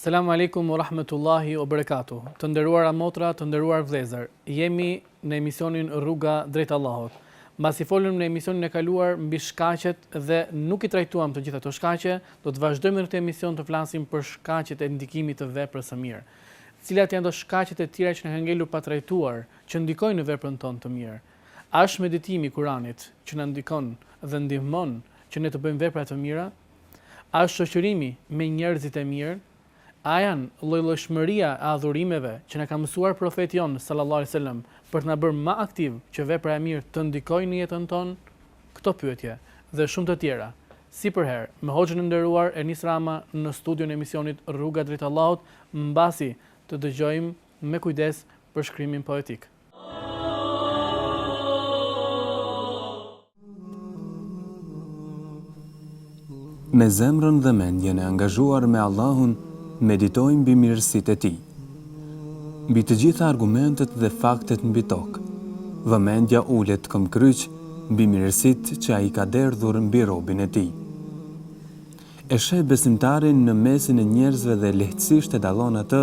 Selam Alejkum ua Rahmetullahi ua Berekatuh Të nderuara motra të nderuar vëllezër jemi në emisionin rruga drejt Allahut mbasi folëm në emisionin e kaluar mbi shkaqet dhe nuk i trajtuam të gjitha ato shkaqe do të vazhdojmë edhe në këtë emision të flasim për shkaqet e ndikimit të veprës së mirë cilat janë ato shkaqet e tjera që na kanë ngelur pa trajtuar që ndikojnë në veprën tonë të mirë a është meditimi i Kuranit që na ndikon dhe ndihmon që ne të bëjmë vepra të mira A është shoqërimi me njerëzit e mirë? A janë llojllojshmëria e adhurimeve që na ka mësuar Profeti jonë sallallahu alejhi ve sellem për të na bërë ma aktiv që vepra e mirë të ndikojë në jetën tonë? Këto pyetje dhe shumë të tjera si përherë me hoxhën e nderuar Enis Rama në studion e emisionit Rruga drejt Allahut mbasi të dëgjojmë me kujdes përshkrimin poetik. Me zemrën dhe mendjen e angazhuar me Allahun, meditojmë mbi mirësitë e Tij. Mbi të gjitha argumentet dhe faktet mbi tokë, vëmendja ulet këmbëkryq mbi mirësitë që Ai ka derdhur mbi robin e Tij. E sheh besimtarin në mesin e njerëzve dhe lehtësisht e dallon atë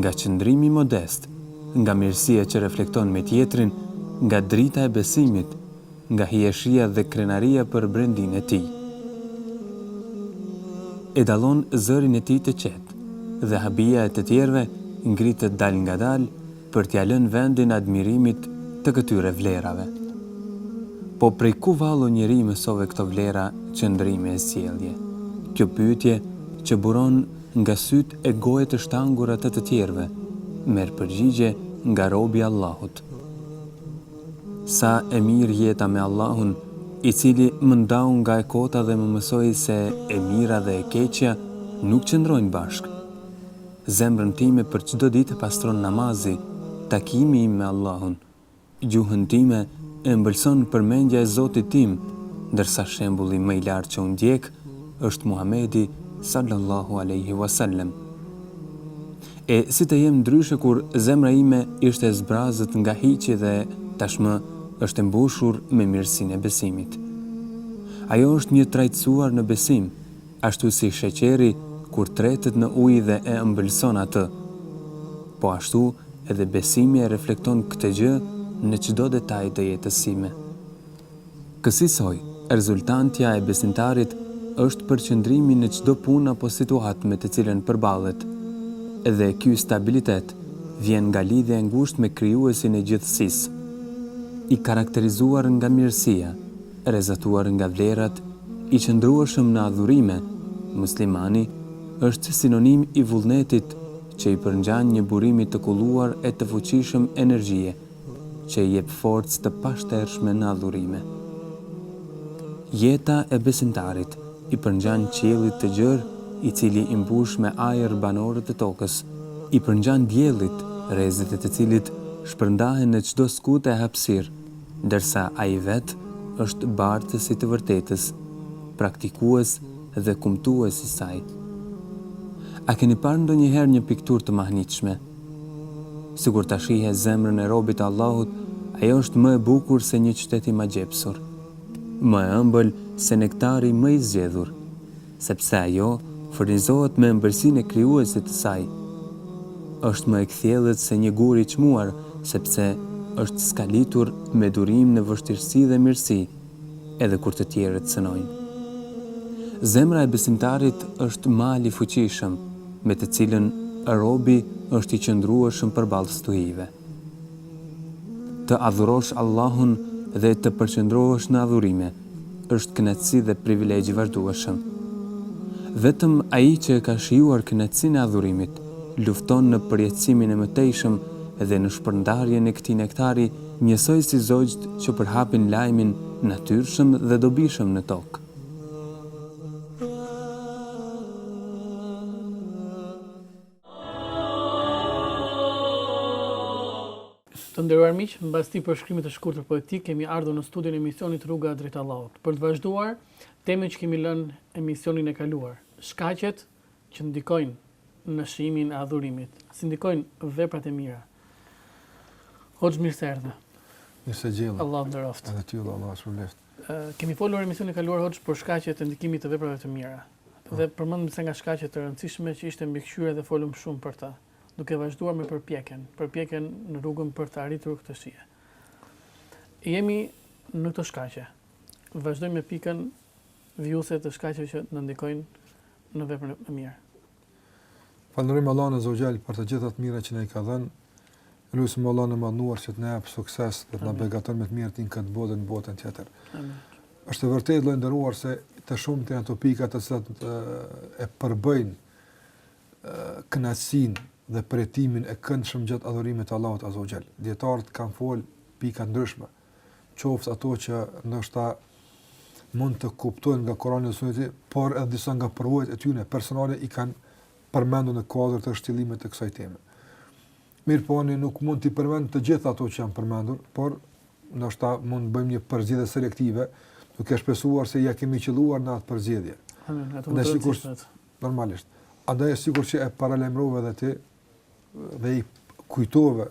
nga qëndrimi modest, nga mirësia që reflekton me tjetrin, nga drita e besimit, nga hijeshia dhe krenaria për brendinë e tij. E dallon zërin e tij të qetë, dhe habia e të tjerëve ngritet dalë ngadalë, për t'ia lënë vendin admirimit të këtyre vlerave. Po prej ku vallë o njeri i mësove këto vlera qëndrimi e sjellje? Kjo pyetje që buron nga sytë e gojët e shtangura të të tjerëve, merr përgjigje nga robi i Allahut. Sa e mirë jeta me Allahun, i cili më ndau nga e kota dhe më mësoi se e mira dhe e keqja nuk qëndrojnë bashkë. Zemrën time për çdo ditë e pastron namazi, takimi im me Allahun. Gjuhën time e ëmbëlson përmendja e Zotit tim, ndërsa shembulli më i lartë që unë ndjek është Muhamedi sallallahu alejhi wa sallem. E si të jem ndryshe kur zemra ime ishte e zbrazët nga hiçi dhe tashmë është e mbushur me mirësinë e besimit. Ajo është njëtrajtësuar në besim. Ashtu si sheqeri kur tretet në ujë dhe e ëmbëlson atë. Po ashtu edhe besimi e reflekton këtë gjë në çdo detaj të jetës sime. Kësisoj, rezultantja e besimtarit është përqëndrimi në çdo punë apo situatë me të cilën përballet. Dhe ky stabilitet vjen nga lidhja e ngushtë me Krijuesin e gjithësisë. I karakterizuar nga mirësia. Rrezatuar nga vlerat, i qëndrueshëm në adhurime, muslimani është sinonim i vullnetit që i përngjan një burimi të kulluar e të fuqishëm energjie që i jep forcë të pashtershme në adhurime. Jeta e besimtarit i përngjan qiellit të gjerë i cili i mbush me ajër banorët e tokës, i përngjan diellit rrezet e të cilit shpërndahen në çdo skutë e hapësirë, ndërsa ai vetë është bartës i të vërtetës, praktikues dhe kumtues i saj. A keni parë ndonjëherë një pikturë të mahnitshme? Sikur ta shihe zemrën e robit të Allahut, ajo është më e bukur se një qytet i magjepsur, më e ëmbël se nektari më i zgjedhur. sepse ajo furnizohet me ëmbëlsinë e krijuesit të saj. Është më e kthjellët se një gur i çmuar, sepse është skalitur me durim në vështirësi dhe mirësi, edhe kur të tjerët cënojnë. Zemra e besimtarit është mal i fuqishëm, me të cilën robi është i qëndrueshëm përballë stuhive. Të adhurosh Allahun dhe të përqendrohesh në adhurime është kënaqësi dhe privilegj i vazhdueshëm. Vetëm ai që e ka shijuar kënaqësinë e adhurimit, lufton në përjetësimin e mëtejshëm dhe në shpërndarjen e këtij nektari njësoj si zogjtë që përhapin lajmin natyrshëm dhe dobishëm në tokë. Të nderuar miq, mbas këtij përshkrimi të shkurtër poetik kemi ardhur në studion e emisionit Rruga drejt Allahut për të vazhduar temën që kemi lënë emisionin e kaluar. Shkaqet që ndikojnë në shijimin e adhurimit, si ndikojnë veprat e mira. Hoxh mirë se erdhe. Mirë se gjeta. Allahu të nderoftë. Edhe ty Allah, Allahu të shpërbleftë. Kemi folur emisionin e kaluar Hoxh për shkaqet e ndikimit të veprave të mira. Dhe përmendëm disa nga shkaqet e rëndësishme që ishte mbikëqyrja dhe folëm shumë për të, duke vazhduar me përpjekjen, përpjekjen në rrugën për të arritur këtë shije. Jemi në këto shkaqe. Vazhdojmë me pikën vjuse të shkaqeve që na ndikojnë në veprën e mirë. Falënderojmë Allahun Azza wa Jall për të gjitha të mirat që na i ka dhënë Lusim Allahun e Madhëruar që të na japë sukses dhe të na begatojë me të mirat në këtë botë dhe në botën tjetër. Amin. Është vërtet vëlla i nderuar se të shumta janë ato pika të cilat e përbëjnë kënaqësinë dhe përjetimin e këndshëm gjatë adhurimit të Allahut Azza wa Jall. Dietarët kanë fol pika të ndryshme. Qoftë ato që ndoshta mund të kuptohen nga Kurani dhe Suneti, por edhe disa nga përvojat e tyre personale i kanë përmendur në kuadër të shtjellimit të kësaj teme. Mirëpo unë nuk mund t'i përmend të gjitha ato që janë përmendur, por ndoshta mund të bëjmë një përzgjedhje selektive, duke shpresuar se ia kemi qëlluar në atë përzgjedhje. Po sigurisht normalisht. Andaj sikur që e paralajmërove edhe ti dhe i kujtove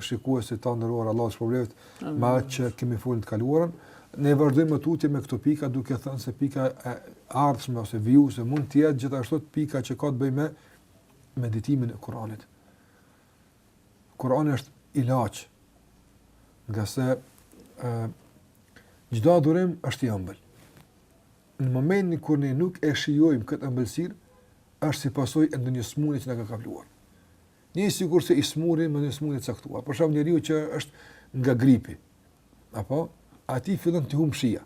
shikuesit e nderuar Allahu të shpërbleftë me atë që kemi fol herën e kaluarën, ne vazhdojmë tutje me këto pika duke thënë se pika e ardhshme ose vijuese mund të jetë gjithashtu pika që ka të bëjë me meditimin e Kuranit. Kurani është ilaç, ngase e, çdo adhurim është i ëmbël. Në momentin kur ne nuk e shijojmë këtë ëmbëlsirë, është si pasojë e ndonjë sëmundje që na ka kapluar. Njëjtë sikurse i sëmuri me një sëmundje të caktuar. Për shembull njeriu që është nga gripi, apo, atij fillon t'i humbë shija.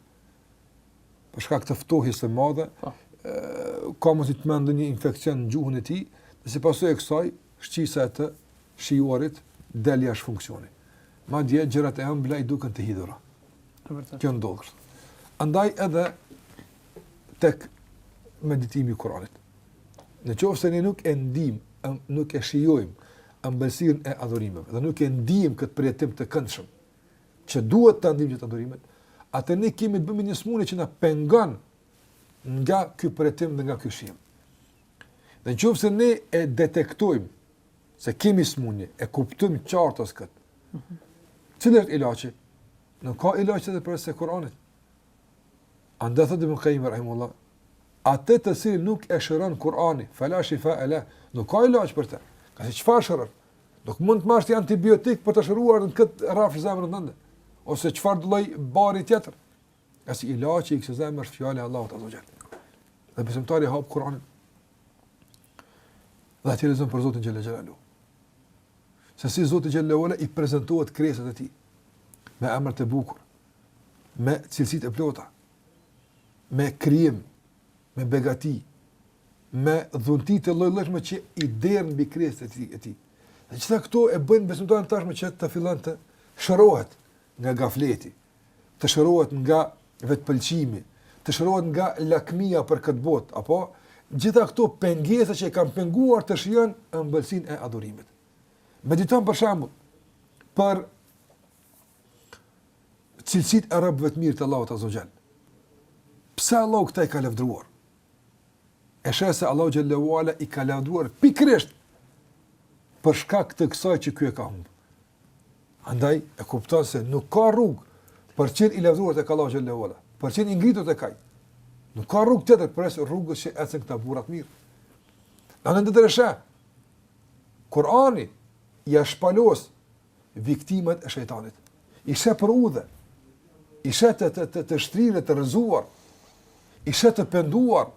për shkak të ftohjes së madhe, po. ë ka mundësi të marrë ndonjë infeksion në gjuhën e tij, dhe si pasojë e kësaj, shqisa e të shijuarit del jashtë funksioni. Madje gjërat e ëmbla i duken të hidhura. Të vërtetë. Kjo ndodh kështu. Andaj edhe tek meditimi i Kuranit. Në qoftë se ne nuk e ndijmë, nuk e shijojmë ëmbëlsinë e adhurimeve dhe nuk e ndijmë këtë përjetim të këndshëm, që duhet ta ndijmë te adhurimet, atëherë ne kemi të bëjmë me një sëmundje që na pengon nga ky përjetim dhe nga ky shijim. Dhe në qoftë se ne e detektojmë se kemi sëmundje, e kuptojmë qartas këtë, mm -hmm. cili është ilaçi? Nuk ka ilaç tjetër përveçse Kuranit. Andaj thotë Ibnul Kajjim, rahimullah, atë të cilin nuk e shëron Kurani, fela shifae leh, nuk ka ilaç për te. S'ka se çfarë e shëron? Nuk mund të marrësh ti antibiotik për të shëruar në këtë rrafsh zemrën tënde ose çfarëdo lloj bari tjetër. Ngase ilaçi i kësaj zemre është fjala e Allahut azze ue xhel. Dhe besimtari hap Kur'anin. Dhe aty lexon për Zotin xhel-le xhelaluhu. Se si Zoti xhel-le xhelaluhu i prezantohet krijesave të tij me emrat e bukur, me cilësitë e plota, me krijim, me begati, me dhunti të lloj-llojshme që i derdh mbi krijesat e tij e tjera. Dhe gjitha këto e bëjnë besimtarin tashmë që të fillon të shërohet nga gafleti, të shërohet nga vetëpëlqimi, të shërohet nga lakmia për këtë botë, apo gjitha këto pengesa që e kanë penguar të shijojë ëmbëlsinë e adhurimit. Mediton për shembull për Cilësitë e robëve të mirë të Allahut azza wa jall. Pse Allahu këta i ka lavdëruar? E sheh se Allahu xhallahu ala i ka lavdëruar pikërisht për shkak të kësaj që ky e ka humbur. Andaj e kupton se nuk ka rrugë për të qenë i lavdëruar tek Allahu xhallahu ala, për të qenë i ngritur tek ai. Nuk ka rrugë tjetër përpos rrugës që ecën këta burra të mirë. Në anën tjetër sheh Kurani ia shpalos viktimat e shejtanit. I sheh përdhe, i sheh të, të, të, të shtrirë, të rrëzuar, i sheh të penduar,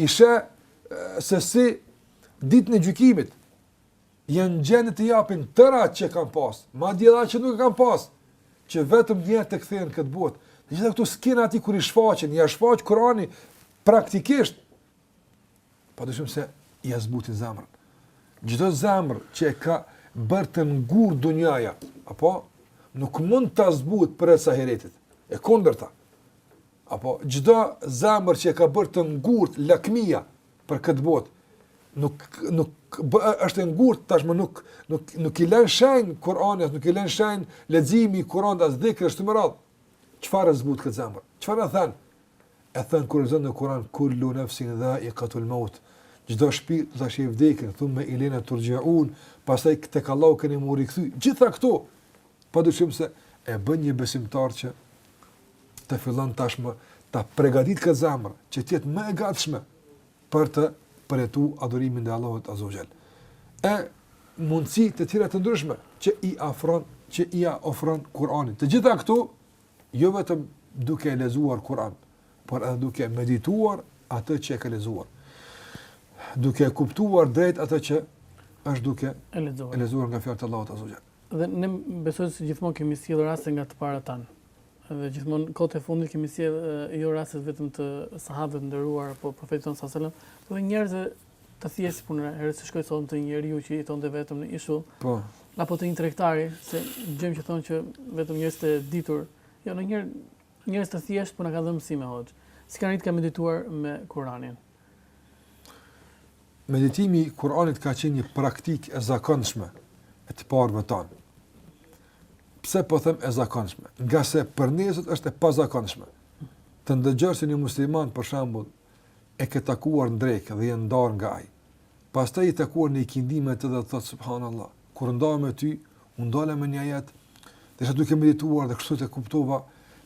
i sheh se si ditën e gjykimit, janë në gjendje të japin të tëra që kanë pas, madje edhe ato që nuk e kanë pas, që vetëm një herë të kthehen në këtë botë. Të gjitha këto skena atij kur i shfaqen, ia shfaq Kurani praktikisht, Padyshim se ia zbutin zemrën. Çdo zemër që e ka bërë të ngurtë dunjaja, apo nuk mund ta zbutë përpos ahiretit. E kundërta. Apo çdo zemër që e ka bërë të ngurtë lakmia për këtë botë, nuk nuk bë, është e ngurtë tashmë nuk nuk nuk i lën shenjë Kur'ani, nuk i lën shenjë leximi i Kur'anit as dhikri e kështu me radhë. Çfarë e zbut këtë zemër? Çfarë e then? e then kur lexon në Kur'an kullu nafsin dha'iqatul maut. Çdo shpirt do ta shijojë vdekjen, thumme ilena turja'un, pastaj tek Allahu keni me u rikthy. Gjithë këto padyshim se e bën një besimtar që të fillon tashmë ta përgatit këtë zemër që të jetë më e gatshme për të përjetu adhurimin e Allahut Azza wa Jall. E mundësi të tjera të ndryshme që i afron, që i ofron Kur'ani. Të gjitha këto jo vetëm duke e lexuar Kur'an, por edhe duke medituar atë që e ke lexuar. Duke e kuptuar drejt atë që është duke e lexuar, e lexuar nga fjalët e Allahut azza wa jall. Dhe ne besoj se gjithmonë kemi sjellë raste nga të parët tanë. Dhe gjithmonë kohët e fundit kemi sjellë jo raste vetëm të sahabëve të nderuar apo profetit sallallahu alajhi wasallam, por edhe njerëzve të thjeshtë punëra, herë është shku ||| të një njeriu që jeton dhe vetëm në ishull, po. apo të një trektari, se gjemë që thonë që vetëm njërës të ditur, jo në njërë njërës të thjeshtë puna po ka dhe mësi me hoqë, si ka rritë ka medituar me Kuranin. Meditimi Kuranit ka qenë një praktik e zakonëshme e të parëve tanë. Pse po them e zakonëshme? Nga se për nesët është e pa zakonëshme. Të ndëgjërë si një musliman, për shambullë, e ke takuar në drekë dhe je ndarë nga ai. Pastaj e takon në ikindi me të dhe thotë subhanallahu. Kur u ndamë me ty, u ndala me një ajet, isha duke medituar dhe kështu e kuptova,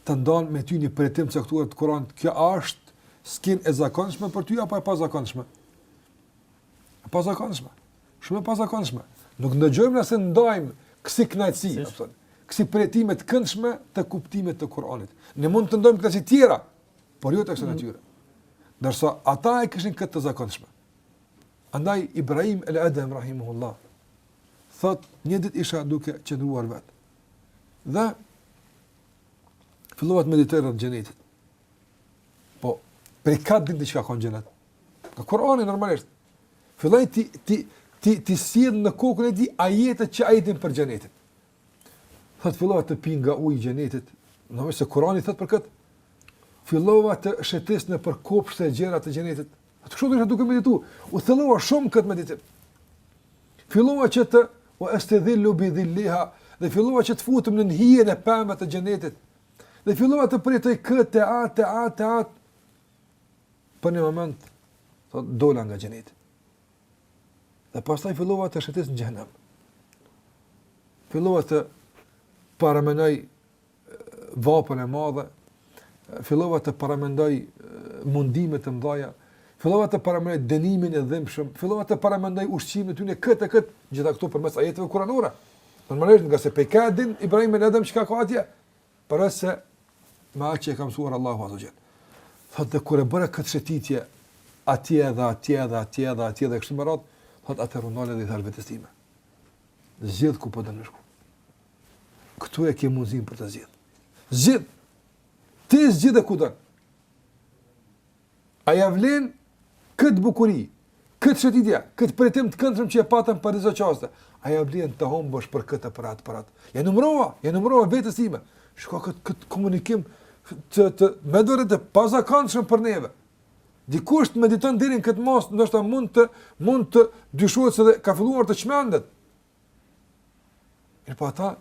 të ndan me ty një përjetim të caktuar të Kur'anit, kjo është skenë e zakonshme për ty apo e pazakonshme? E pazakonshme. Shumë e pazakonshme. Nuk ndëgjojmë ne se ndajmë kësi kënaqësi, si. kësi përjetime të këndshme të kuptimit të Kur'anit. Ne mund të ndajmë kënaqësi tjera, por jo të kësaj natyre. Mm. Ndërsa ata e kishin këtë të zakonshme. Andaj Ibrahim el Edhem rahimullah thot një ditë isha duke qëndruar vet. Dhe fillova të meditoj rreth xhenetit. Po, prej ka e di që ka në xhenet. Nga Kur'ani normalisht filloi t'i t'i t'i t'i sjell në kokën e tij ajetet që ai din për xhenetin. Thot fillova të pi nga uji i xhenetit, domethënë se Kurani thot për kët. Fillova të shëtis nëpër kopshtet e gjera të xhenetit. Atë kështu domethënë duke meditu. U thellova shumë në kët meditim. Fillova që të o estedhillu bi dhilliha dhe fillova që të futem në hijen e pemëve të xhenetit. Dhe fillova të përjetoj këtë atë atë atë. Për një moment thot dola nga xheneti. Dhe pastaj fillova të shëtis në xhehnem. Fillova të paramenoj vapën e madhe, fillova të paramendoj mundime të mdhaja, fillova të paramendoj dënimin e dhimbshëm, fillova të paramendoj ushqimin e tyre këtë e këtë, gjitha këto përmes ajetëve kuranore. Normalisht ngase prej ka e din Ibrahim el Edhem çka ka atje, Përveçse me atë që e ka mësuar Allahu azze ue xhel. Thotë dhe kur e bëra këtë shëtitje atje edhe atje edhe atje edhe atje dhe kështu me radhë, thotë atëherë u ndala dhe i thash vetes time. Zgjidh ku po don me shku. Këtu e ke mundësinë për të zgjidh. Zgjidh. Ti zgjidhe ku don. A ia vlen këtë bukuri, këtë shëtitje, këtë përjetim të këndshëm që e patëm për disa çaste? A ia vlen ta humbësh për këtë për atë për atë? Ia numërova, ia numërova vetes time. Shiko këtë kët komunikim të të mendor të pazakontshëm për neve. Dikush të mediton deri në këtë masë, ndoshta mund të mund të dyshohet se ka filluar të çmendet. Mirëpo ata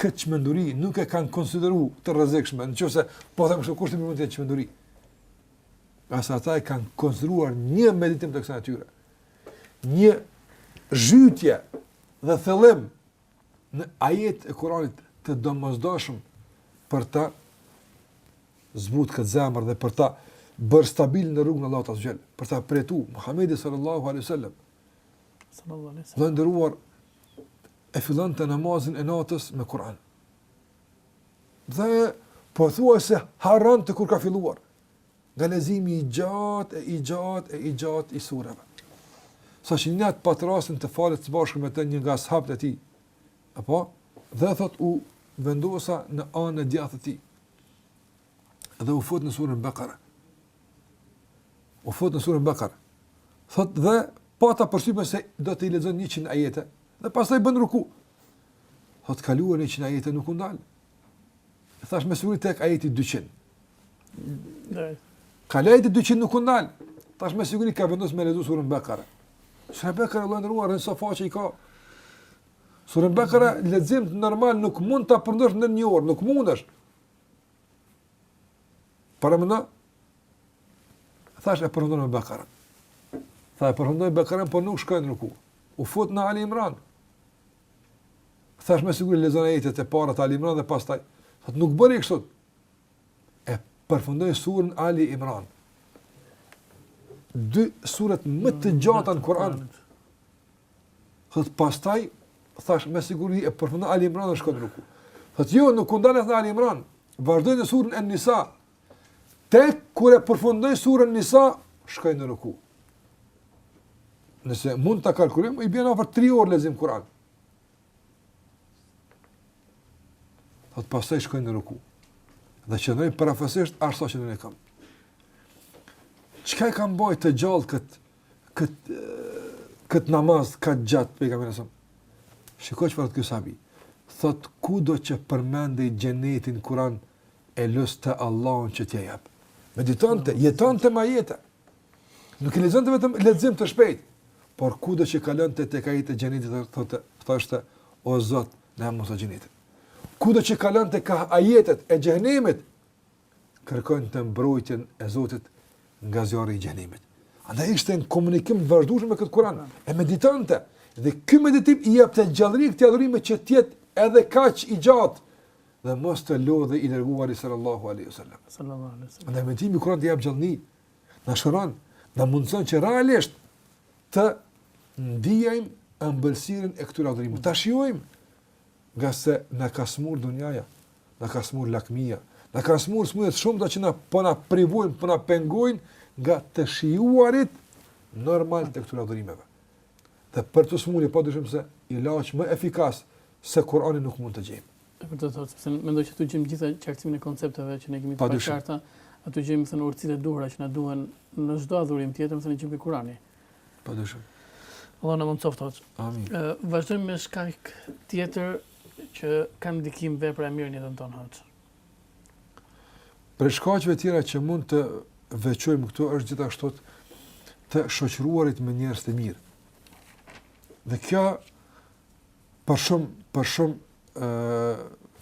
këtë çmenduri nuk e kanë konsideruar të rrezikshme, nëse po them kështu kushtimisht të jetë çmenduri. Por ata e kanë konsideruar një meditim të kësaj natyre. Një zhytje dhe thellim në ajetet e Kuranit të domosdoshëm për ta zbut këtë zemër dhe për ta bërë stabil në rrugën e Allahut azze ue xhel. Për ta pritur Muhamedin sallallahu alaihi wasallam Të nderuar, e fillonte namazin e natës me Kur'an. Dhe pothuajse harronte kur ka filluar, nga lezimi i gjatë, e i gjatë, e i gjatë i sureve. Sa që një natë pat rastin të falet së bashku me të një nga sahabët e tij, apo, dhe thot u vendosa në anën e djathtë të tij. dhe u fut në surën Bekara. U fut në surën Bekara. Thot dhe pata përshtypjen se do t'i lexon 100 ajete dhe pastaj bën ruku. Thot kaluan 100 ajete nuk u ndal. E thash me siguri tek ajeti 200. Dhe. Kaloi ajeti 200 nuk u ndal. Thash me siguri ka vendosur me lexuar surën Bekara. Sura Bekara të nderuar sa faqe i ka. Surën Bekara lexim normal nuk mund ta përfundosh në një orë, nuk mundesh. Prandaj, thash e përfundon me Bekarën. Tha e përfundoi me Bekarën, po nuk shkoi në ruku. U fut në Ali Imran. Thash me siguri lezon ajetet e para të Ali Imran dhe pastaj. Thot nuk bëri kështu. E përfundoi surën Ali Imran. Dy suret më të gjata në Kur'an. Thot pastaj thash me siguri e përfundon Ali Imran dhe shkon në ruku. Thot jo, nuk u ndal as në Ali Imran. Vazhdoi në surën An-Nisa. Tek kur e përfundoi surën An-Nisa, shkoi në ruku. Nëse mund ta kalkulojmë, i bën afër 3 orë lezim Kur'an. Thot pastaj shkoi në ruku. Dhe qëndroi përafërsisht aq sa qëndroi në këmbë. Çka e ka mbajt të gjallë këtë kët kët namaz kaq të gjat pejgamberi sa. Shikoj çfarë thot ky sahabi. Thot kudo që përmendej xheneti në Kur'an e luste Allahun që t'ia jap. Meditonte, jetonte me ajete. Nuk e lezonte vetëm lezim të shpejt, por kudo që kalonte tek ajetet e xhenetit thotë, thoshte o Zot, na mundso xhenetin. Kudo që kalonte ka ajetet e xhehenemit, kërkonte mbrojtjen e Zotit nga zjarri i xhehenemit. Andaj ishte në komunikim të vazhdueshëm me këtë Kur'an, e meditonte. Dhe ky meditim i jepte gjallëri këtij adhurimi që të jetë edhe kaq i gjatë dhe mos të lodhet i dërguari sallallahu alaihi wasallam. Sallallahu alaihi wasallam. Andaj meditimi në Kur'an të jep gjallëri, na shëron, na mundson që realisht të ndiejmë ëmbëlsirën e këtyre adhurimeve. Ta shijojmë ngase na ka smur dunjaja, na ka smur lakmia, na kan smur sëmundje të shumta që na po na privojnë, po na pengojnë nga të shijuarit normal të këtyre adhurimeve. Dhe për këto smundje pa dyshim se ilaç më efikas se Kurani nuk mund të gjejmë. Për këtë them, sepse mendoj që aty gjejmë gjithë qartësimin e koncepteve që ne kemi të paqarta, aty gjejmë thënë urtësitë e duhura që na duhen në çdo adhurim tjetër, me thënë i gjejmë te Kurani. Padyshim. Allah në mund të softë, hoxhë. Amin. Vazhdojmë me shkak tjetër që ka ndikim vepra e mirë në jetën tonë, hoxhë. Prej shkaqeve tjera që mund të veçojmë këtu është gjithashtu të shoqëruarit me njerëz të mirë. Dhe kjo për shumë për shumë ë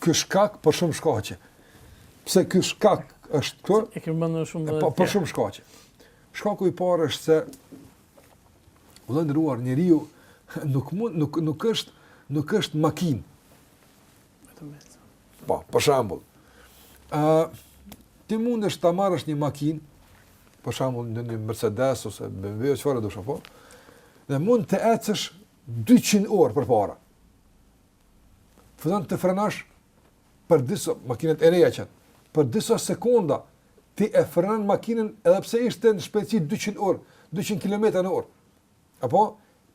ky shkak për shumë shkaqe. Pse ky shkak është këtu? E kemi menduar shumë dhe... Po, për shumë shkaqe. Shkaku i parë është se vëlla i nderuar njeriu nuk, mund, nuk, nuk është nuk është makinë. Po, për shambull. Uh, ti mundesh ta marrësh një makinë, për shambull një, një Mercedes ose BMW, çfarë të dush, po? Dhe mund të ecësh 200 n'orë përpara. Fëtën të frenash për disa, makinat e reja qënë, për disa sekonda ti e frenon makinën edhe pse ishte në shpejtësi 200 n'orë, 200 km në orë. Apo,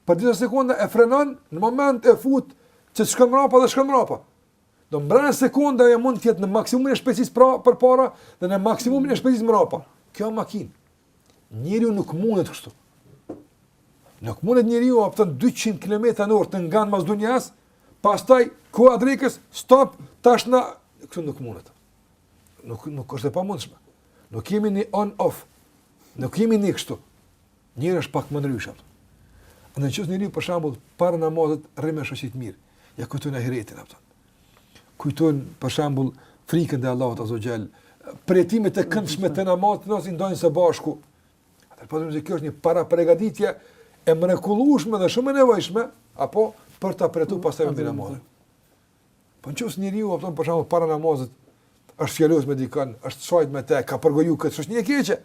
për disa sekonda e frenon, në moment e fut që të shkon mbrapa dhe shkon mbrapa. Do me thënë n'sekonda ajo mund të jetë në maksimumin e shpejtësisë pra, përpara dhe në maksimumin e shpejtësisë mbrapa. Kjo makinë. Njeriu nuk mundet kështu. Nuk mundet njeriu a po them 200 km në orë të ngan mas dynjas, pastaj, ku adrikës, stop, tash në... Kështu nuk mundet. Nuk, nuk, është e pamundshme. Nuk jemi një on-off. Nuk jemi një kështu. Njeriu është pak më ndryshe. Në qoftë se njeriu, për shambull, para namazit, rri me shoqni t'mirë. Ia kujton ahiretin, a po them. kujtojnë për shembull frikën e Allahut azza xal, përjetimet e këndshme të namazit që i ndajnë së bashku. A po them se kjo është një parapërgatitje e mrekullueshme dhe shumë e nevojshme, apo për ta përjetu mm, pastaj namazin. Po në qoftë se njeriu, për shembull, para namazit, është fjalos me dikënd, është sha me te, ka përgoju këtë, është një keqe.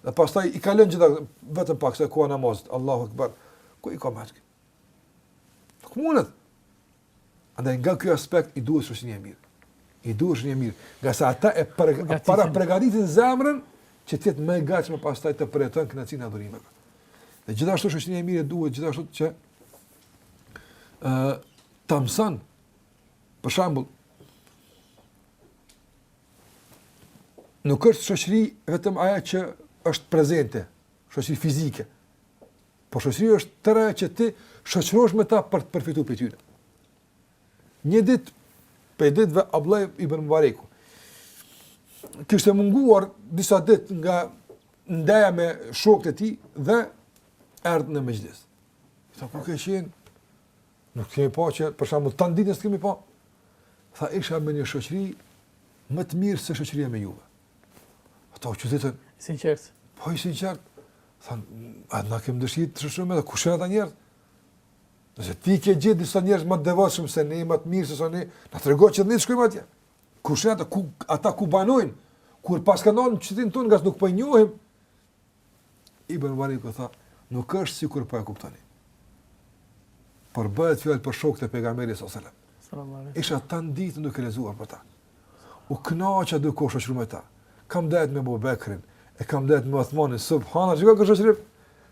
Dhe pastaj i kalon t'gjitha, vetëm pak sekonda namazit, Allahu Akbar, ku i ka mërë? Nuk mundet. Andaj nga ky aspekt i duhet shoqni e mirë. I duhet shoqni e mirë, ngase ata e për, parapërgatitin zemrën që të jetë më e gatshme pastaj të përjeton kënaqësinë e adhurimeve. Dhe gjithashtu shoqni e mirë duhet gjithashtu që ë uh, ta mëson për shembull nuk është shoqëri vetëm ajo që është prezente, shoqëri fizike. Po shoqëria është tërë ajo që ti shoqërohesh me ta për të përfituar prej tyre. Një ditë prej ditëve Abdullah ibn Mubareku kishte munguar disa ditë nga ndeja me shokët e tij dhe erdhi në mëngjes. Tha ku ke qenë? Nuk të kemi pa që për shembull tan ditën s'të kemi pa. Tha isha me një shoqëri më të mirë se shoqëria me juve. Ata u çuditën sinqertë. Po i sinqertë. Thanë, a ne kemi dëshirë të shoqërohemi dhe kush janë ata njerëz? Nëse ti ke gjetur disa njerëz më të devotshëm se ne, më të mirë se sa ne, na trego që edhe ne shkojmë atje. Kush janë ata, ku, ata ku banojnë, ku paskan qenë në qytetin tonë, ngase nuk për po i njohim, Ibn Mubareku tha, nuk është sikur që po e kuptoni. Por bëhet fjallë për shokët e pejgamberit a.s.. Isha tanë ditën duke lexuar për ta. U kënaqa duke u shoqëruar me ta. Kam ndejt me Abu Bekrin, e kam ndejt me Uthmanin, subhanallah, çfarë shoqërim?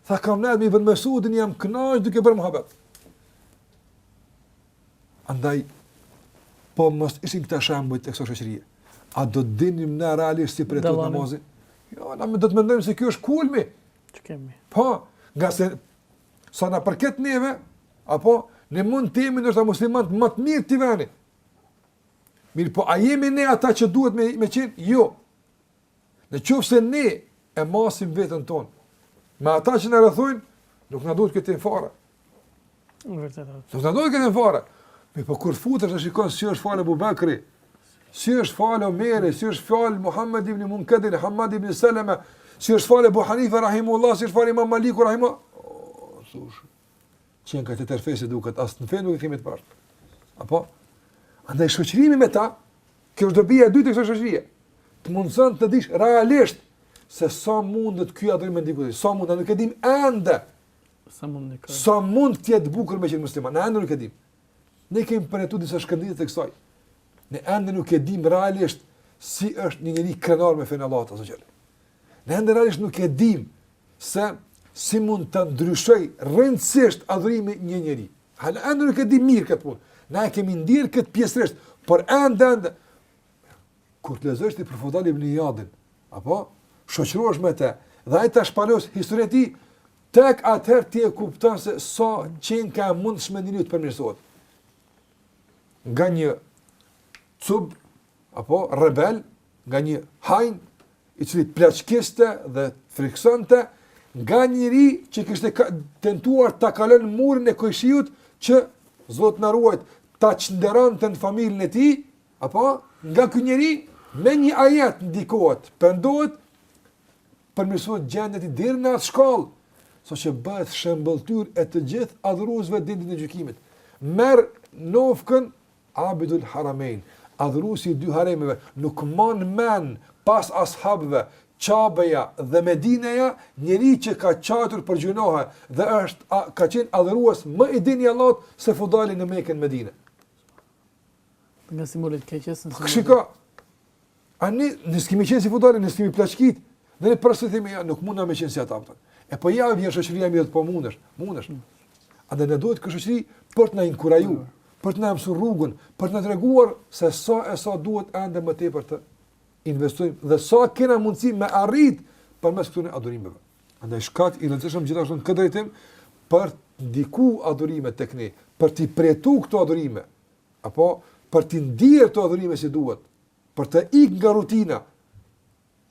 Tha kam ndejt me Ibn Mesudin, jam kënaq duke bërë muhabet. Andaj po mos ishin këta shembuj të kësaj shoqërie. A do të dinim ne realisht si përjetohet namazi? Jo, ne do të mendonim se ky është kulmi që kemi? Po, ngase sa na përket neve, apo ne mund të jemi ndoshta muslimanët më të mirë të vendit. Mirëpo a jemi ne ata që duhet me me qenë? Jo. Në qoftë se ne e masim veten tonë me ata që na rrethojnë, nuk na duhet kjo fare. Vërtet. Nuk na duhet kjo fare. Mirëpo kur futesh e shikon si është falë Abu Bakri, si është falë Omeri, si është falë Muhammed ibn Munkadir, Hamad ibn Salama, si është falë Abu Hanifa rahimullah, si është falë Imam Malik rahimullah. Oh, Qenka tjetër fe, se duket, as ne fenë nuk e kemi të parë. Apo? Andaj shoqërimi me ta, kjo është dobia e dytë e kësaj shoqërie. Të mundëson të dish realisht se sa mundet ky adhurim me ndiku te ti, sa mundet, nuk e dim ende, sa mund, në kërë. sa mund të jetë bukur me qenë musliman, ne ende nuk e dim. Ne kemi përjetu disa shkëndija të kësaj, ne ende nuk e dim realisht si është një njeri krenar me fenë e Allahut azze ve xhel. Ne ende realisht nuk e dim se si mund ta ndryshojë rrënjësisht adhurimi një njeri. Hala ende nuk e dim mirë këtë punë. Ne e kemi ndier këtë pjesërisht, por ende ende kur të lexosh ti për Fudajl ibn Ijadin, apo shoqërohesh me të, dhe ai ta shpalos historinë e tij, tek atëherë ti e kupton se sa qenka e mundshme njeriu të përmirësohet. Nga një cub apo rebel, nga një hajn i cili plaçkiste dhe frikësonte nga njeri që kishte tentuar ta kalon murin e kojshiut që Zot na ruajt ta çnderonte në familjen e tij, apo nga ky njeri me një ajet ndikohet, pendohet përmirësohet gjendja e tij deri në atë shkallë, saqë bëhet shembëlltyrë e të gjithë adhuruesve deri ditën e gjykimit. Merr nofkën Abidul Haramein, adhuruesi i dy haremeve, nuk mban mend pas as'habëve, Qabeja dhe Medineja, njeri që ka qajtur për gjynahe dhe është a ka qenë adhurues më i denjë i Allahut se Fudajli në Mekë e në Medinë. Nga simboli i së keqes. Shiko, A ne, ne s'kemi qenë si Fudajli, ne s'kemi plaçkit, dhe ne përsëri themi, ja, nuk mund na me qenë si ata, pëtën. E po ja, vjen shoqëria e mirë, po mundesh, mundesh. Mm. Andaj na duhet kjo shoqëri për të na inkuraju, mm. për të na mësu rrugën, për të na treguar se sa e sa duhet ende më tepër të investojmë, dhe sa kena mundësi me arrit përmes këtyre adhurimeve. Andaj shkak i rëndësishëm gjithashtu në këtë drejtim, për diku adhurime të këni, për t'i përjetu këto adhurime, apo për t'i ndier këto adhurime si duhet, për të ik nga rutina,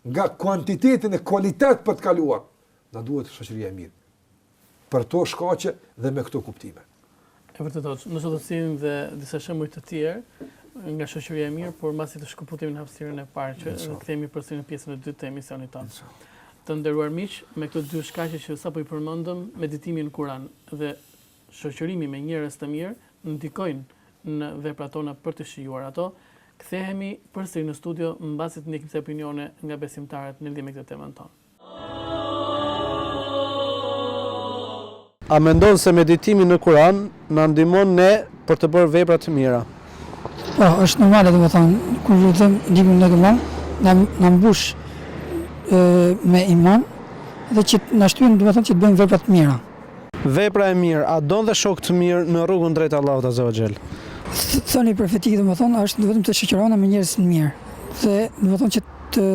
nga kuantiteti në kualitet për të kaluar, na duhet shoqëria e mirë. Për këto shkaqe dhe me këto kuptime. E vërtetë është, nëse do të sjellim dhe disa shembuj të tjerë nga shoqëria e mirë, por mbasi të shkëputemi në hapësirën e parë që të kthehemi përsëri në pjesën e dytë të emisionit tonë. Të nderuar miq, me këto dy shkaqe që sapo i përmendëm, meditimi në Kur'an dhe shoqërimi me njerëz të mirë ndikojnë në veprat tona për të shijuar ato. Kthehemi përsëri në studio mbasi të ndjekim disa opinione nga besimtarët në lidhje me këtë temën tonë. A mendon se meditimi në Kuran na ndihmon ne për të bërë vepra të mira? Po, është normale domethënë, kur lexojmë librin nga Kuran, na na mbush me iman dhe që na shtyn domethënë që të bëjmë vepra të mira. Vepra e mirë a don dhe shokë të mirë në rrugën drejt Allahut azza wa xhel. Thënia profetike domethënë është vetëm të shoqërohena me njerëz të mirë dhe domethënë që të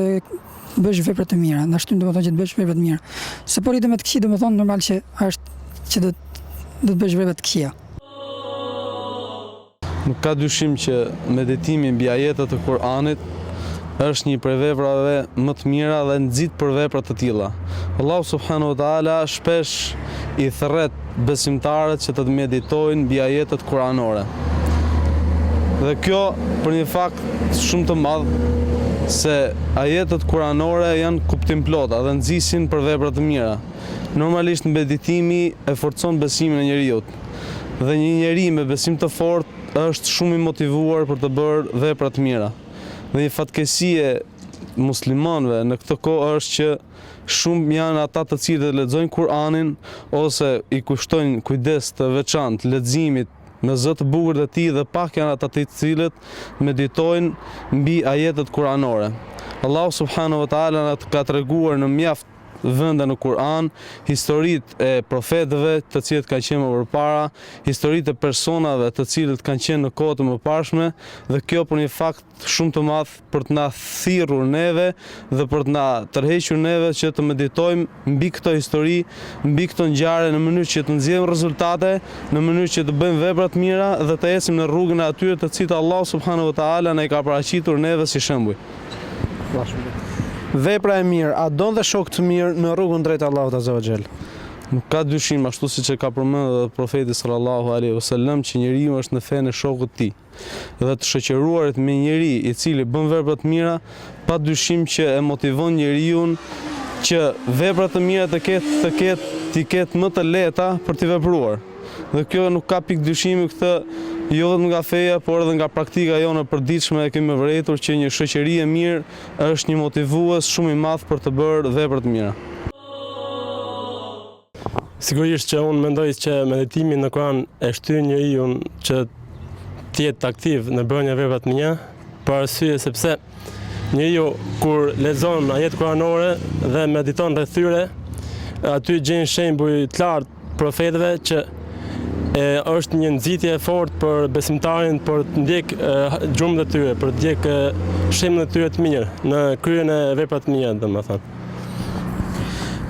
bësh vepra të mira, na shtyn domethënë që të bësh vepra të mira. Se po rrite me të këqij domethënë normal që është që do të bësh vepra të këqija. Nuk ka dyshim që meditimi mbi ajete të Kur'anit është një prej veprave më të mira dhe nxit për vepra të tilla. Allahu subhanahu wa ta'ala shpesh i thërret besimtarët që të meditojnë mbi ajetet kur'anore. Dhe kjo për një fakt shumë të madh se ajetet kur'anore janë kuptimplota dhe nxisin për vepra të mira. Normalisht meditimi e forcon besimin e njeriut. Dhe një njeri me besim të fortë është shumë i motivuar për të bërë vepra të mira. Dhe një fatkeqësi e muslimanëve në këtë kohë është që shumë janë ata të cilët e lexojnë Kur'anin ose i kushtojnë kujdes të veçantë leximit me zë të bukur të tij dhe pak janë ata të cilët meditojnë mbi ajetet kur'anore. Allahu subhanahu wa ta'ala na ka treguar në mjaft vende në Kur'an, historitë e profetëve të cilët kanë qenë më përpara, historitë e personave të cilët kanë qenë në kohë të mëparshme dhe kjo për një fakt shumë të madh për të na thirrur neve dhe për të na tërhequr neve që të meditojmë mbi këto histori, mbi këto ngjarje në mënyrë që të nxjerrim rezultate, në mënyrë që të bëjmë vepra të mira dhe të ecim në rrugën e atyre të cilët Allahu subhanahu wa taala na i ka paraqitur neve si shembuj. Vepra e mirë, a don dhe shokë të mirë në rrugën drejt Allahut Azza wa Jell. Nuk ka dyshim, ashtu siç e ka përmendur edhe Profeti sallallahu alejhi ve sellem, që njeriu është në fenë e shokut të tij. Dhe të shoqëruarit me njeri i cili bën vepra të mira, pa dyshim që e motivon njeriun që veprat e mira të ketë të ketë t'i ketë më të lehta për t'i vepruar. Dhe kjo nuk ka pikë dyshimi këtë jo vetëm nga feja, por edhe nga praktika jonë e përditshme e kemi vërejtur që një shoqëri e mirë është një motivues shumë i madh për të bërë vepra të mira. Sigurisht që unë mendoj që meditimi në Kuran e shtyn njeriun që të jetë aktiv në bërjen e veprave të mira, për arsye sepse Njeriu kur lexon ajetet kuranore dhe mediton rreth tyre, aty gjen shembuj të lartë të profetëve që është një nxitje e fortë për besimtarin për të ndjek gjurmët e tyre, për të ndjek shembullin e tyre të mirë në kryerjen e veprave të mira, domethënë.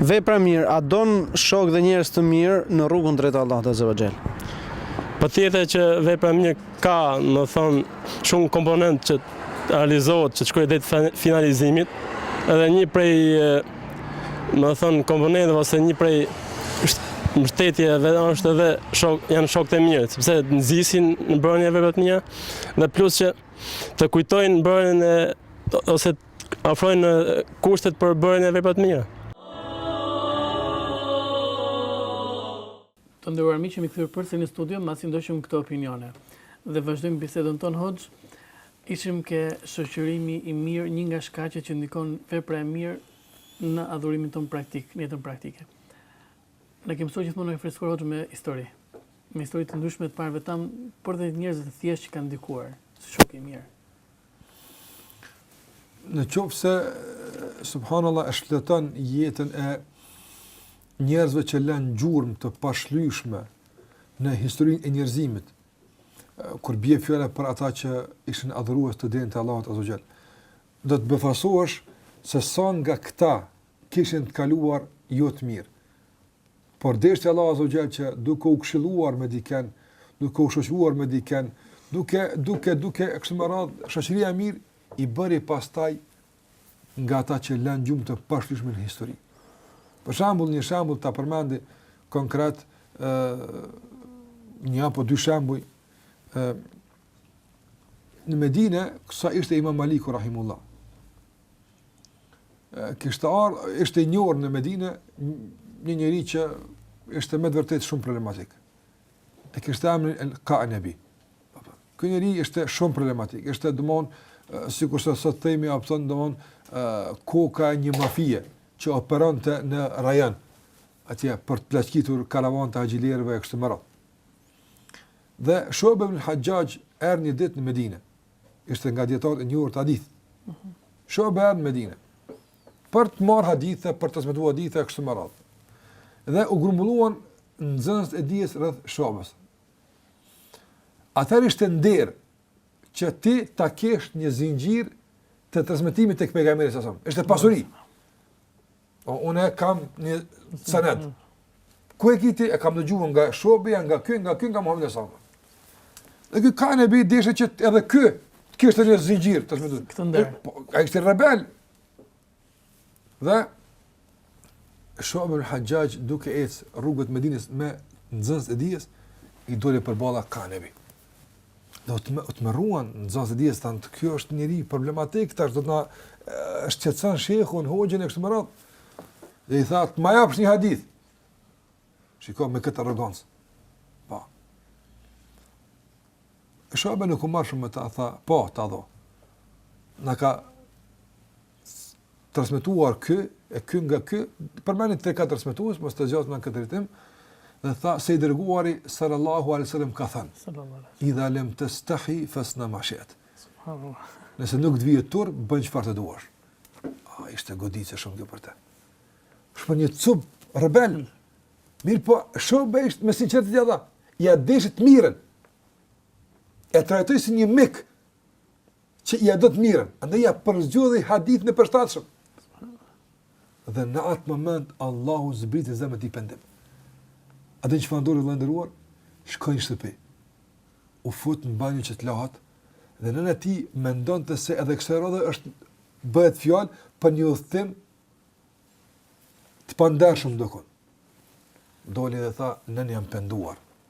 Vepra e mirë a don shokë dhe njerëz të mirë në rrugën drejt Allahut azza wa xhel. Patjetër që vepra e mirë Ka, me thënë, shumë komponentë që të realizohet, që të shkojë drejt finalizimit, edhe një prej, me thënë, komponentëve ose një prej mbështetjeve është edhe shok, janë shokët e mirë, sepse të nxisin në bërjen e veprave të mira, dhe plus që të kujtojnë në bërjen e, ose afrojnë kushtet për bërjen e veprave të mira. Të nderuar miq, jemi kthyer përsëri në studio mbasi ndoqëm këto opinione. Dhe vazhdojmë bisedën tonë Hoxhë. Ishim ke shoqërimi i mirë, një nga shkaqet që ndikon vepra e mirë në adhurimin tonë praktik, në jetën praktike. Na ke mësuar gjithmonë na ke freskuar Hoxhë me histori. Me histori të ndryshme të të parëve tanë, por dhe njerëzve të thjeshtë që kanë ndikuar, si shok i mirë. Në qoftë se subhanallahu e shfleton jetën e njerëzve që lanë gjurmë të pashlyeshme në historinë e njerëzimit, kur bie fjala për ata që ishin adhurues të dinit të Allahut azza wa xhel, do të befasohesh se sa nga këta kishin të kaluar jo të mirë. Por deshte Allahu Azza wa Jall që duke u këshilluar me dikën, duke u shoqëruar me dikën, duke, duke, duke, e kështu me radhë, shoqëria e mirë, i bëri pastaj nga ata që lanë gjurmë të pashlyshme në histori. Për shembull, një shembull ta përmendi konkret e, një apo dy shembuj, e, në Medine, sa ishte imam Maliku, Rahimehullah. kishte ardhur, ishte i njohur në Medinë një njeri që ishte me vërtet shumë problematik. E kishte emrin El Kanebi. Ky njeri ishte shumë problematik, ishte domethënë sikurse sot themi apo thonë domethënë koka e një mafie që operonte në rajon atje për të plaçkitur karavanët e haxhilerëve e kështu me radhë. Dhe Shobe ibn Haxhaxh erdhi një ditë në Medine, ishte nga dijetarët e njohur të hadithit. Shobe erdhi në Medine. Për të marrë hadithe, për të transmetuar hadithe e kështu me radhë. Dhe u grumbulluan nxënësit e dijes rreth Shobes. Atëherë ishte nder që ti ta kesh një zinxhir të transmetimit tek Pejgamberi alejhi selam. Ishte pasuri. O, unë kam një sened. Mm -hmm. Ku e ke ti, e kam dëgjuar nga Shobeja, nga ky, nga ky, nga Muhammedi alejhi selam. Dhe ky Kanebi deshi që edhe ky, të kishte një zinxhir të transmetimit. Këtë nder. Po, a ishte rebel. Dhe, Shobe ibn Haxhaxh duke ecë rrugët e Medines me nxënësit e dijes, i doli përballë Kanebi. domethënë u tmerruan nxënësit e dijes thanë ky është njeri problematik tash do të na shqetësojë shehun hoxhën e kështu me radhë dhe i tha të ma japësh një hadith shiko me këtë arrogancë po Shobe nuk u mor shumë me të tha po ta do na ka transmetuar ky e ky nga ky, përmendi tre katër transmetues, mos të zgjat në këtë ritëm. Dhe tha se i dërguari sallallahu alaihi wasallam ka thënë: Sallallahu alaihi wasallam. Idha lam tastahi fasna ma shi'at. Subhanallah. Nëse nuk të vjen turp, bën çfarë të duash. Ah, ishte goditje shumë kjo për të. Për një cub rebel. Mirëpo, Shobe ishte me sinqeritet, ia dha. Ia deshi të mirën. E trajtoi si një mik. që ia do të mirën, andaj ia përzgjodhi hadithin e përshtatshëm. Dhe në atë moment Allahu zbriti në zemër të tij pendim. A e di çfarë ndodhi vëlla i nderuar? Shkoi në shtëpi. U fut në banjë që të lahet dhe nëna e tij mendonte se edhe kësaj radhe është bëhet fjalë për një udhtim të pandershëm dokun. Doli dhe tha, nënë jam penduar.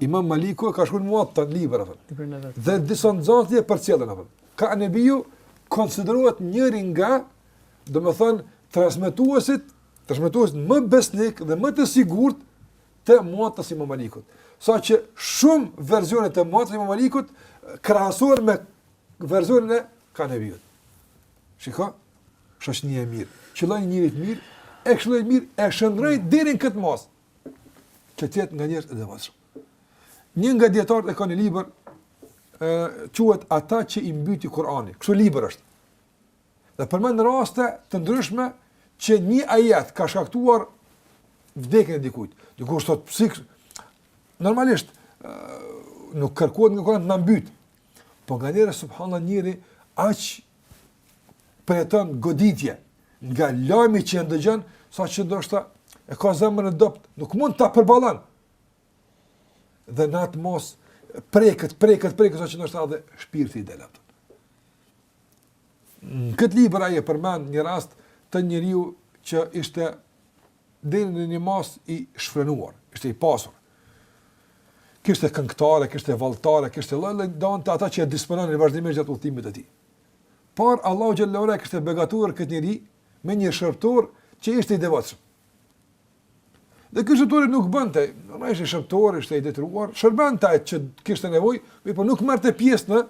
Imam Maliku e ka shkruar Muattanë, libër apo. Dhe disa nxënës e përcollën apo. Kanebiu konsiderohet njëri nga domethën transmetuesit, transmetuesit më besnikë dhe më të sigurt të Muattasë së Imam Malikut. Saqë shumë versione të Muattasë së Imam Malikut krahasohen me versionin e Kanebiut. Shiko, shoqëria e mirë. Qëlloi njeri të mirë, e këshilloi mirë, e shndërroi deri në këtë masë. që të jetë nga njerëz të devotshëm. Një nga dijetarët e ka një libër, quhet ata që i mbyti Kur'ani. Kështu libër është. Dhe përmend raste të ndryshme që një ajet ka shkaktuar vdekjen e dikujt. Dikur sot psik normalisht nuk kërkohet nga Kur'ani të na mbyt. Po nganjëherë subhanallahu njeriu aq përjeton goditje nga lajmi që e ndëgjon, sa që ndoshta e ka zemrën e dobt, nuk mund ta përballon. Dhe në atë masë preket, preket, preket, sa që ndoshta edhe shpirti i del atij. Në këtë libër ai e përmend një rast të njeriu që ishte deri në një masë i shfrenuar, ishte i pasur. Kishte këngëtare, kishte valltare, kishte lloj-lloj domethënë ata që e dispononin vazhdimisht gjatë udhëtimit të tij. Por Allahu xhel-le ue ala e kishte begatuar këtë njeri me një shërbëtor që ishte i devotshëm. Dhe ky shërbëtor nuk bënte, ai ishte shërbëtor, ishte i detyruar, shërbente atë që kishte nevojë, mirëpo nuk merrte pjesë në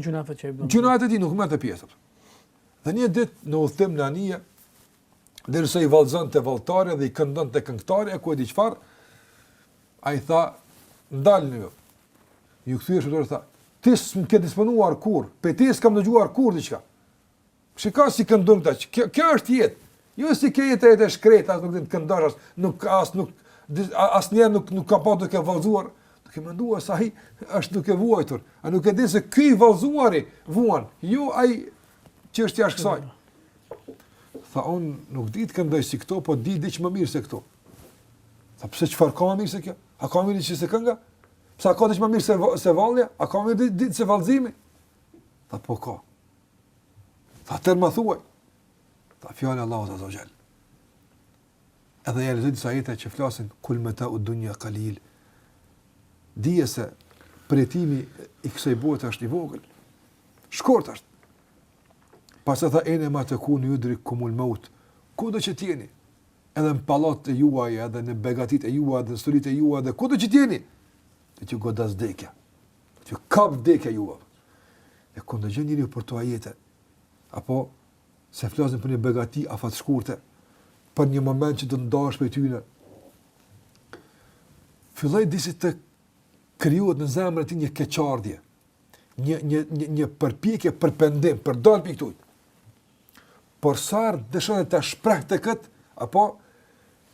gjynahet e tij. Gjynahet e tij nuk merrte pjesë. Dhe një ditë në udhëtim në anije, derisa i vallëzonte valltari dhe i këndonte këngëtari e ku e di çfarë, ai tha, ndaloni ju. Iu kthye shërbëtorit, tha, ti s'më ke disponuar kurrë, prej teje s'kam ndëgjuar kurrë diçka. Shiko si këndojnë këta, kjo, kjo është jetë. Jo si kjo jeta jote e shkretë, as nuk din të këndosh, as nuk, as nuk, asnjëherë nuk, nuk t'kam pa duke vallëzuar, duke menduar se ai është duke vuajtur, a nuk e din se ky i vallëzuari vuan, jo ai që është jashtë kësaj. Tha unë, nuk di të këndoj si këto, po di diç më mirë se këto. Tha, pse çfarë ka më mirë se kjo? A ka më mirë diç se kënga? Pse a ka diç më mirë se, se valja? A ka më mirë diç se vallëzimi? Tha, po ka. Tha, atëherë më thuaj. Tha, fjala e Allahut azze ue xhel. Edhe ia lexoi disa ajete që flasin, kul metaud-dunja kalil. Dije se përjetimi i kësaj bote është i vogël. Shkort është. Pastaj tha ejne ma tekunu judrikkumul meut, kudo që t'jeni, edhe në pallatet e juaja, edhe në begatitë e juaja, edhe në pasuritë e juaja, edhe kudo që t'jeni, do t'ju godasë vdekja, do t'ju kapë vdekja juve. E kur i ndëgjoi njeriu këto ajete, apo se flasin për një begati afatshkurte, për një moment që do të ndahesh prej tyne, filloi disi të krijohet në zemrën e tij një keqardhje, një një një një përpjekje për pendim, për dalje prej këtu. Por sa herë dëshironte ta shprehte këtë, apo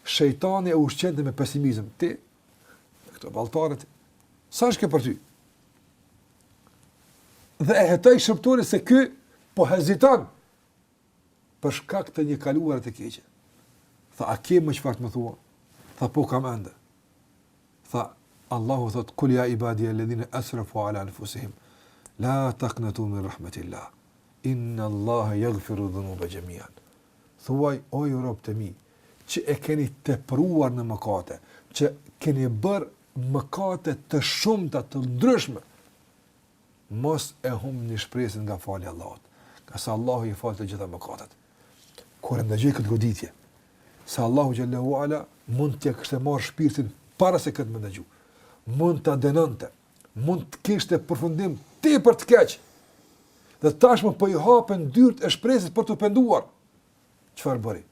shejtani e ushqente me pesimizëm. Ti këto valltaret s'është kjo për ty? Dhe e hetoi shërbëtori se ky po heziton për shkak të një kaluare të keqe. Tha, a ke më çfarë të më thua? Tha, po kam ende. Tha, Allahu thotë, kul ja ibadi alladhina asrafu ala anfusihim, la taqnatu min rahmatillah. Inna Allaha yaghfiru dhunuba jamian. Thuaj o ju rob të mi, që e keni tepruar në mëkate, që keni bërë mëkate të shumta të ndryshme. Mos e humbni shpresën nga falja e Allahut, ngase Allahu i fal të gjitha mëkatet. Kur e ndëgjoi këtë goditje, se Allahu xhallahu ala mund t'ia kishte marrë shpirtin para se këtë me ndëgju. Mund ta dënonte, mund të kishte përfundim tepër të keq. Dhe tashmë po i hapen dyert e shpresës për t'u penduar. Çfarë bëri?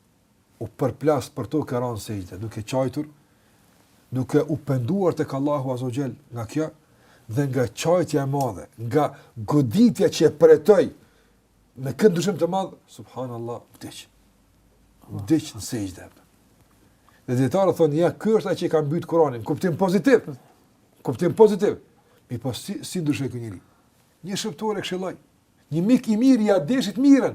u përplas për tokë ra në sejdë, duke qajtur, duke u penduar tek Allahu azza wa jall nga kjo dhe nga qajtja e madhe, nga goditja që e përjetoi në këtë ndryshim të madh, subhanallah vdiq. Vdiq në sejdë. Dhe dietarët thonë ja ky është ai që e ka mbyt Kur'ani, kuptim pozitiv. Kuptim pozitiv. Mirëpo si, si ndryshoi ky njeri? Një shpëtimtar e këshilloi. Një mik i mirë ia deshi të mirën.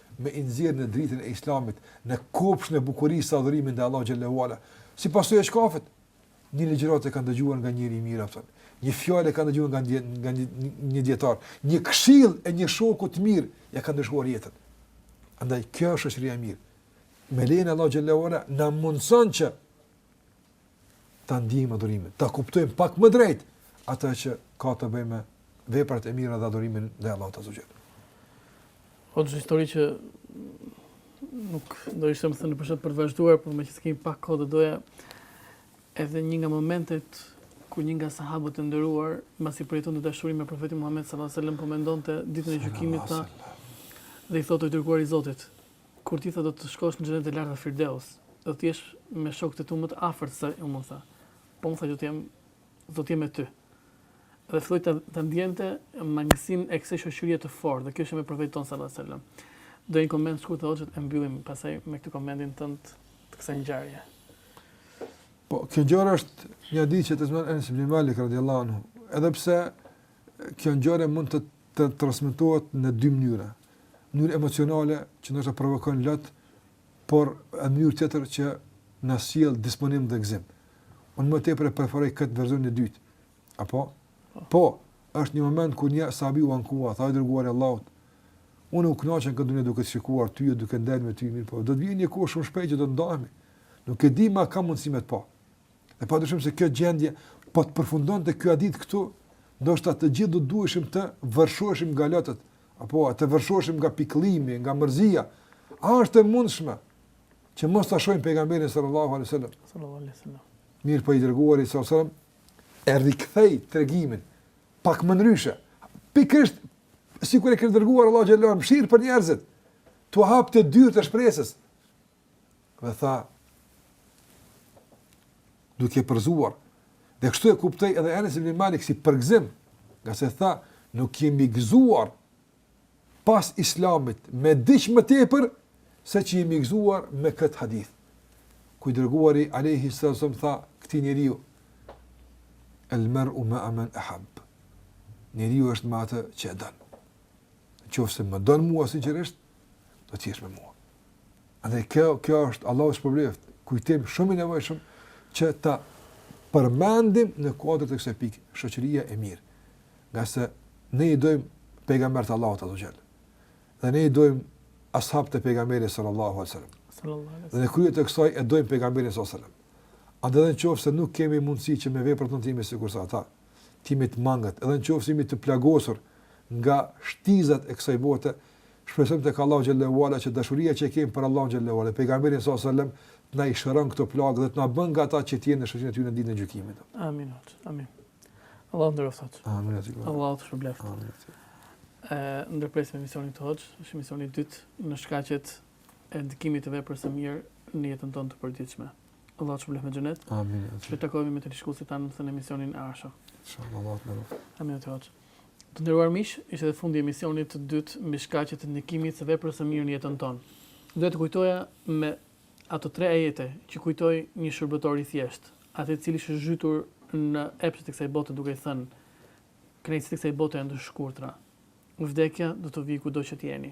me i nxjerrë në dritën e Islamit, në kopshtin e bukurisë së adhurimit ndaj Allahut xhallahu ala. Si pasojë e shkakut, një ligjëratë e kanë dëgjuar nga njeri i mirë aftë. Një fjalë e kanë dëgjuar nga një nga një, një dietar, një këshillë e një shoku të mirë ia ka ndryshuar jetën. Andaj kjo është shoqëria e mirë. Me lejen e Allahut xhallahu ala na mundson që ta ndjejmë adhurimin, ta kuptojmë pak më drejt atë që ka të bëjë me veprat e mira dhe adhurimin ndaj Allahut Azza Jall. Po është histori që nuk do ishte me thënë përshtat për të vazhduar, por meqë kemi pak kohë dhe doja edhe një nga momentet ku një nga sahabët e nderuar, masi përjetonte dashurinë me profetin Muhammed s.a.s. po mendonte ditën e gjykimit tha dhe i thotë i dërguar i Zotit, Kur ti tha do të shkosh në xhenetet e larta në firdeus, do të jesh me shokët e tu më të afërt se unë tha. Po unë tha që do të jem do të jem me ty. Dhe filloi ta, ta ndjente mangësinë e kësaj shoqërie të fortë, dhe kjo ishte me profetin tonë sallallahu alajhi wasallam. Doja një koment shkurt hoxhë ta mbyllim pasaj me këtë komentin tënd të kësaj ngjarje. Po, kjo ngjarje është një hadith që transmeton Enes ibn Malik radiallahu anhu, edhe pse kjo ngjarje mund të të transmetohet në dy mënyra, në mënyrë emocionale që ndoshta provokon lot, por edhe mënyrë tjetër që na sjell disponim dhe gëzim. Unë më tepër e preferoj këtë versionin e dytë. Apo? Po. po, është një moment kur një sahabi u ankua, tha i dërguari i Allahut, unë u kënaqa në këtë dunja duke të shikuar ty e duke ndenjë me ty, mirëpo, do të vijë një kohë shumë shpejt që do të ndahemi, nuk e di më a ka mundësi me t'pa. Dhe pa dyshim se kjo gjendje, po të përfundonte ky hadith këtu, do thotë të gjithë do duheshim të vërshoshim nga lotët, apo të vërshoshim nga pikëllimi, nga mërzia, a është e mundshme që mos ta shohim pejgamberin sallallahu alai sallam. Sallallahu alai sallam. Mirëpo i dërguari sallallahu alai sallam, e rikthen tregimin, pak më ndryshe, pikërisht, sikur e ka dërguar Allahu xhelle, mëshirë për njerëzit, të hapte dyert e shpresës, Dhe tha, duke përgëzuar, dhe kështu e kuptoi edhe Enes ibn Malik si përgëzim, ngase tha, nuk jemi gëzuar pas islamit me diç më tepër, se ç'jemi gëzuar me këtë hadith. Ku i dërguari, alejhi selam, tha, këtij njeriu, el mer'u mea men ehabb. Njeriu është me atë që e don. Në qoftë se më don mua, sinqerisht, do t'jesh me mua. Dhe kjo, kjo është Allahu të shpërbleftë, kujtim shumë i nevojshëm që ta përmendim në kuadër të kësaj pike, shoqëria e mirë. Ngase ne i dojmë pejgamberët e Allahut aze ue xhel. Dhe ne i dojmë ashabët e pejgamberit sallallahu alai sallam. Dhe në krye të kësaj e dojmë pejgamberin sallallahu alai sallam. A dhe dhe në qoftë se nuk kemi mundësi që me veprat tona t'jemi sikurse ata, t'jemi të mangët, edhe në qoftë se jemi të plagosur nga shtizat e kësaj bote, Shpresojmë tek Allahu xhalla uala që dashuria që kemi për Allahun xhalla uala dhe Pejgamberin alejhi selam të na i shëron këto plagë dhe të na bën nga ata që të jenë në shoqërinë e tyre në ditën e gjykimit. Amin. Amin. Allahu të nderoftë. Amin. Allahu të shpërbleftë. Amin. Ë ndërpresim emisionin, hoxhë, është emisioni i dytë në shkaqet e ndikimit të veprës së mirë në jetën tonë të përditshme. Allahu të shpërbleftë me xhenet. Amin. Do takohemi me teleshikuesit tanë në emisionin e ardhshëm. Inshallah. Amin. Amin. Të nderuar miq, ishte dhe fundi i emisionit të dytë mbi shkaqet e ndikimit të veprës së mirë në jetën tonë. Doja të kujtojmë ato tre ajete që kujtoi një shërbëtor i thjeshtë, atë i cili ishte zhytur në epshet e kësaj bote duke thënë, Kënaqësitë e kësaj bote janë të shkurtra. Vdekja do të vijë kudo që të jeni.